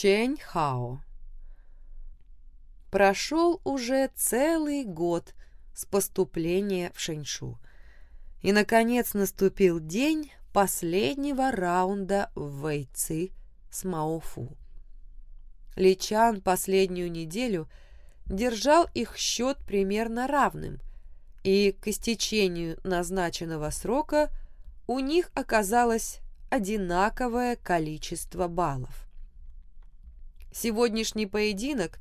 Чэнь Хао. Прошел уже целый год с поступления в Шэньшу. И, наконец, наступил день последнего раунда в Вэйци с Маофу. Личан последнюю неделю держал их счет примерно равным, и к истечению назначенного срока у них оказалось одинаковое количество баллов. Сегодняшний поединок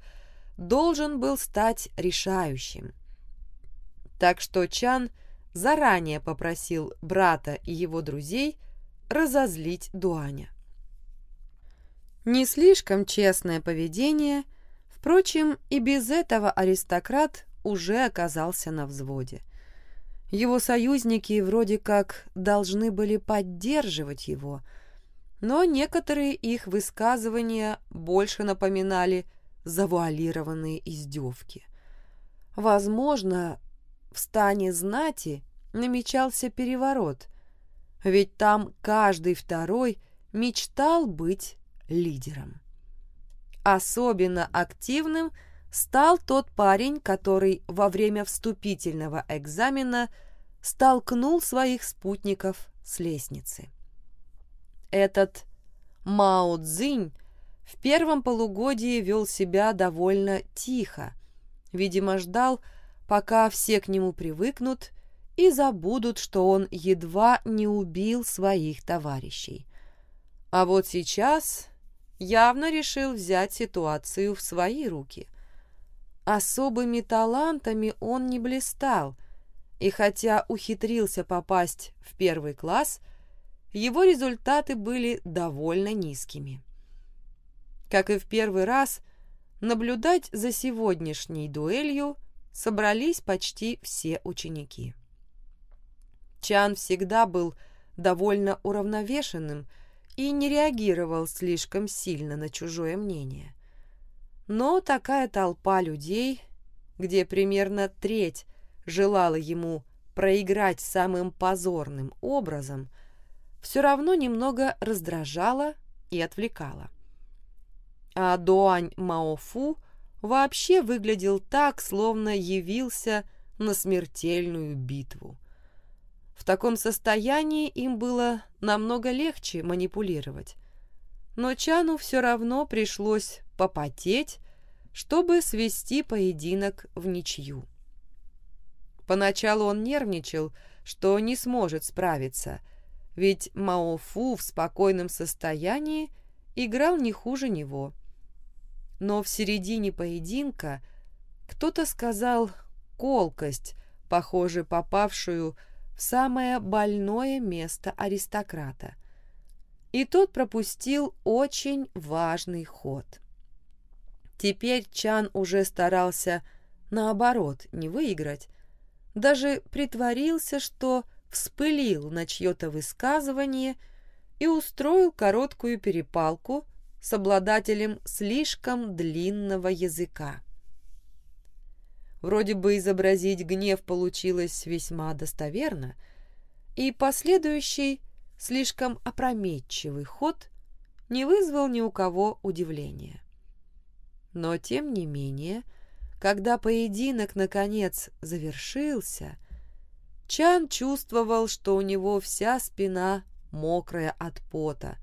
должен был стать решающим. Так что Чан заранее попросил брата и его друзей разозлить Дуаня. Не слишком честное поведение, впрочем, и без этого аристократ уже оказался на взводе. Его союзники вроде как должны были поддерживать его, но некоторые их высказывания больше напоминали завуалированные издевки. Возможно, в стане знати намечался переворот, ведь там каждый второй мечтал быть лидером. Особенно активным стал тот парень, который во время вступительного экзамена столкнул своих спутников с лестницы. Этот Мао Цзинь в первом полугодии вел себя довольно тихо, видимо, ждал, пока все к нему привыкнут и забудут, что он едва не убил своих товарищей. А вот сейчас явно решил взять ситуацию в свои руки. Особыми талантами он не блистал, и хотя ухитрился попасть в первый класс, его результаты были довольно низкими. Как и в первый раз, наблюдать за сегодняшней дуэлью собрались почти все ученики. Чан всегда был довольно уравновешенным и не реагировал слишком сильно на чужое мнение. Но такая толпа людей, где примерно треть желала ему проиграть самым позорным образом, все равно немного раздражала и отвлекала. А Дуань Маофу вообще выглядел так, словно явился на смертельную битву. В таком состоянии им было намного легче манипулировать. Но Чану все равно пришлось попотеть, чтобы свести поединок в ничью. Поначалу он нервничал, что не сможет справиться, ведь Мао Фу в спокойном состоянии играл не хуже него. Но в середине поединка кто-то сказал колкость, похоже, попавшую в самое больное место аристократа. И тот пропустил очень важный ход. Теперь Чан уже старался, наоборот, не выиграть, даже притворился, что вспылил на чье-то высказывание и устроил короткую перепалку с обладателем слишком длинного языка. Вроде бы изобразить гнев получилось весьма достоверно, и последующий, слишком опрометчивый ход не вызвал ни у кого удивления. Но, тем не менее, когда поединок, наконец, завершился, Чан чувствовал, что у него вся спина мокрая от пота,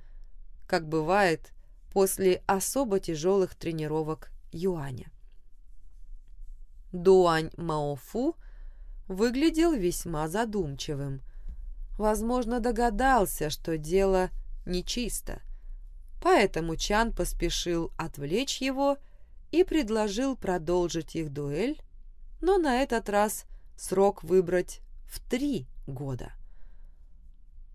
как бывает после особо тяжелых тренировок юаня. Дуань Маофу выглядел весьма задумчивым. Возможно, догадался, что дело нечисто. Поэтому Чан поспешил отвлечь его и предложил продолжить их дуэль, но на этот раз срок выбрать в три года.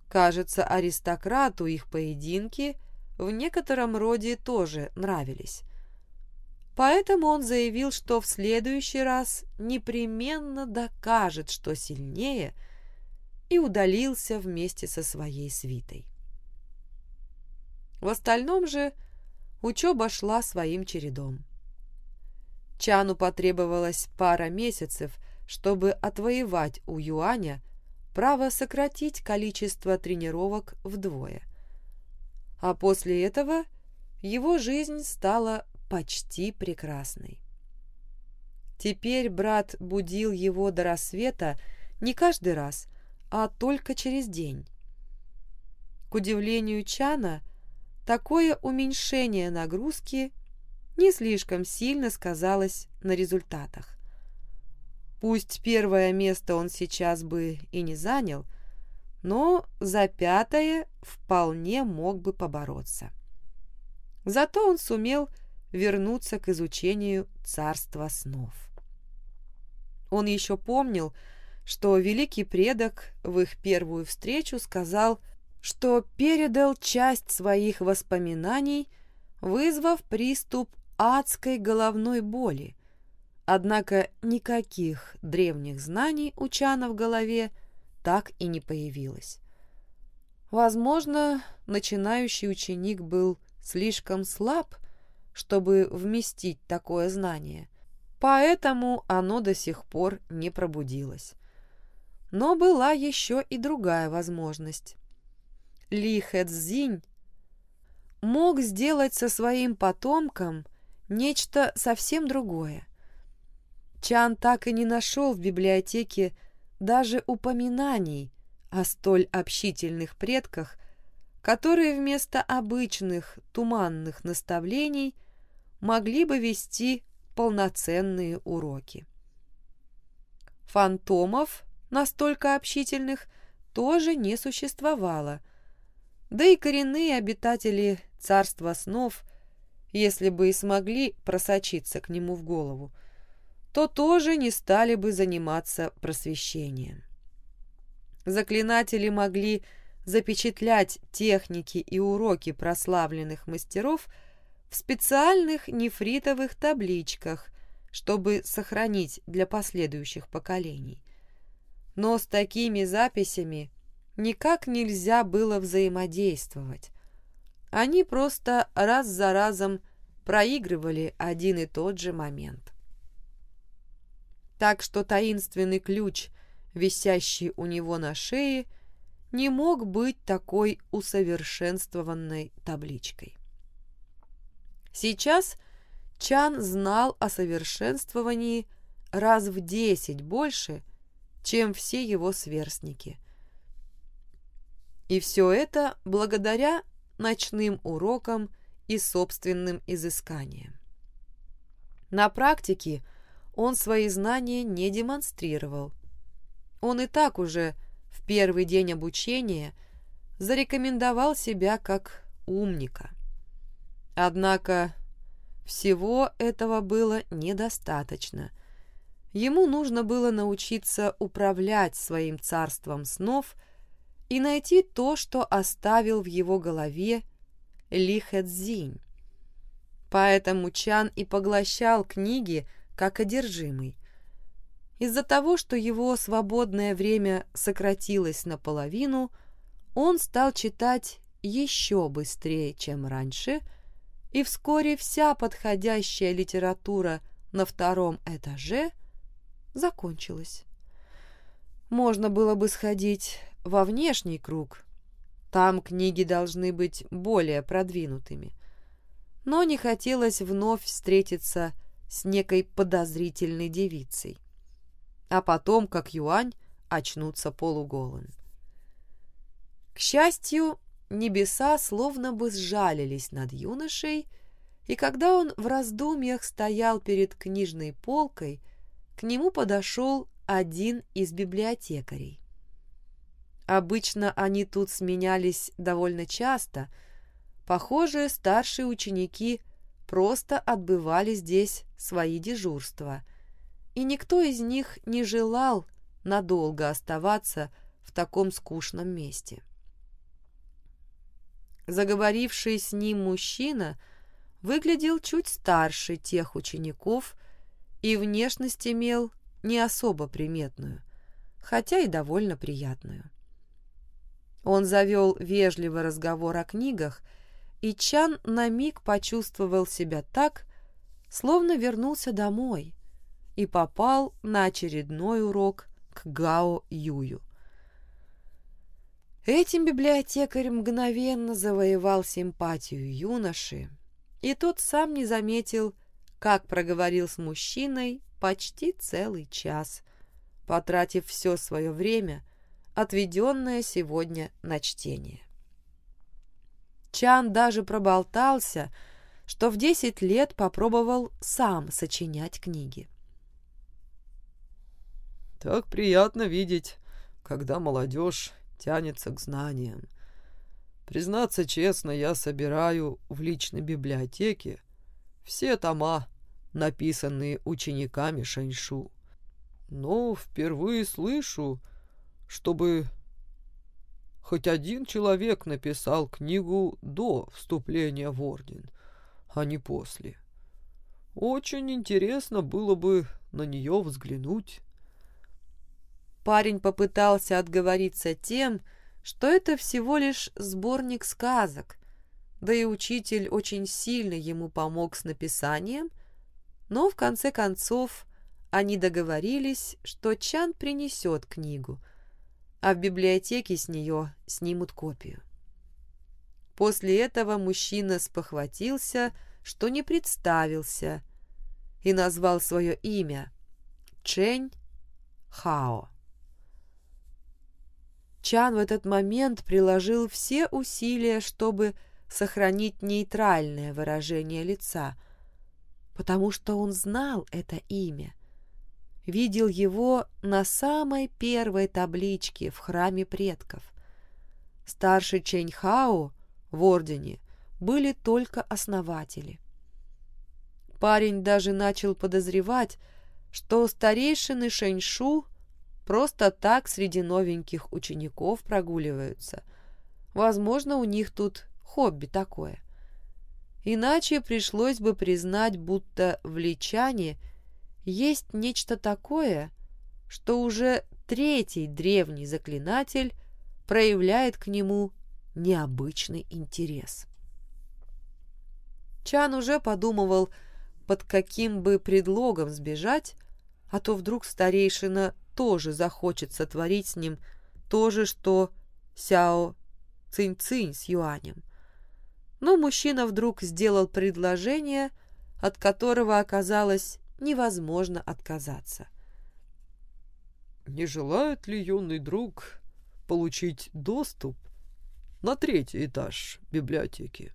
Кажется, аристократу их поединки в некотором роде тоже нравились. Поэтому он заявил, что в следующий раз непременно докажет, что сильнее, и удалился вместе со своей свитой. В остальном же учеба шла своим чередом. Чану потребовалось пара месяцев, чтобы отвоевать у Юаня право сократить количество тренировок вдвое. А после этого его жизнь стала почти прекрасной. Теперь брат будил его до рассвета не каждый раз, а только через день. К удивлению Чана, такое уменьшение нагрузки не слишком сильно сказалось на результатах. Пусть первое место он сейчас бы и не занял, но за пятое вполне мог бы побороться. Зато он сумел вернуться к изучению царства снов. Он еще помнил, что великий предок в их первую встречу сказал, что передал часть своих воспоминаний, вызвав приступ адской головной боли. Однако никаких древних знаний у Чана в голове так и не появилось. Возможно, начинающий ученик был слишком слаб, чтобы вместить такое знание, поэтому оно до сих пор не пробудилось. Но была еще и другая возможность. Ли Хэцзинь мог сделать со своим потомком нечто совсем другое. Чан так и не нашел в библиотеке даже упоминаний о столь общительных предках, которые вместо обычных туманных наставлений могли бы вести полноценные уроки. Фантомов, настолько общительных, тоже не существовало, да и коренные обитатели царства снов, если бы и смогли просочиться к нему в голову, то тоже не стали бы заниматься просвещением. Заклинатели могли запечатлять техники и уроки прославленных мастеров в специальных нефритовых табличках, чтобы сохранить для последующих поколений. Но с такими записями никак нельзя было взаимодействовать. Они просто раз за разом проигрывали один и тот же момент. Так что таинственный ключ, висящий у него на шее, не мог быть такой усовершенствованной табличкой. Сейчас Чан знал о совершенствовании раз в десять больше, чем все его сверстники. И все это благодаря ночным урокам и собственным изысканиям. На практике он свои знания не демонстрировал. Он и так уже в первый день обучения зарекомендовал себя как умника. Однако всего этого было недостаточно. Ему нужно было научиться управлять своим царством снов и найти то, что оставил в его голове Ли Хэцзинь. Поэтому Чан и поглощал книги как одержимый. Из-за того, что его свободное время сократилось наполовину, он стал читать еще быстрее, чем раньше, и вскоре вся подходящая литература на втором этаже закончилась. Можно было бы сходить во внешний круг. Там книги должны быть более продвинутыми. Но не хотелось вновь встретиться с некой подозрительной девицей а потом, как юань, очнуться полуголым. К счастью, небеса словно бы сжалились над юношей, и когда он в раздумьях стоял перед книжной полкой, к нему подошел один из библиотекарей. Обычно они тут сменялись довольно часто. Похоже, старшие ученики просто отбывали здесь свои дежурства – и никто из них не желал надолго оставаться в таком скучном месте. Заговоривший с ним мужчина выглядел чуть старше тех учеников и внешность имел не особо приметную, хотя и довольно приятную. Он завел вежливый разговор о книгах, и Чан на миг почувствовал себя так, словно вернулся домой, и попал на очередной урок к Гао Юю. Этим библиотекарь мгновенно завоевал симпатию юноши и тот сам не заметил, как проговорил с мужчиной почти целый час, потратив все свое время, отведенное сегодня на чтение. Чан даже проболтался, что в десять лет попробовал сам сочинять книги. «Так приятно видеть, когда молодежь тянется к знаниям. Признаться честно, я собираю в личной библиотеке все тома, написанные учениками Шэньшу. Но впервые слышу, чтобы хоть один человек написал книгу до вступления в орден, а не после. Очень интересно было бы на нее взглянуть. Парень попытался отговориться тем, что это всего лишь сборник сказок, да и учитель очень сильно ему помог с написанием, но в конце концов они договорились, что Чан принесет книгу, а в библиотеке с нее снимут копию. После этого мужчина спохватился, что не представился, и назвал свое имя – Чэнь Хао. Чан в этот момент приложил все усилия, чтобы сохранить нейтральное выражение лица, потому что он знал это имя. Видел его на самой первой табличке в храме предков. Старший Чэньхао в ордене были только основатели. Парень даже начал подозревать, что старейшины Шэньшу – просто так среди новеньких учеников прогуливаются. Возможно, у них тут хобби такое. Иначе пришлось бы признать, будто в Личане есть нечто такое, что уже третий древний заклинатель проявляет к нему необычный интерес. Чан уже подумывал, под каким бы предлогом сбежать, а то вдруг старейшина тоже захочет сотворить с ним то же, что Сяо Цинь-Цинь с Юанем. Но мужчина вдруг сделал предложение, от которого оказалось невозможно отказаться. «Не желает ли юный друг получить доступ на третий этаж библиотеки?»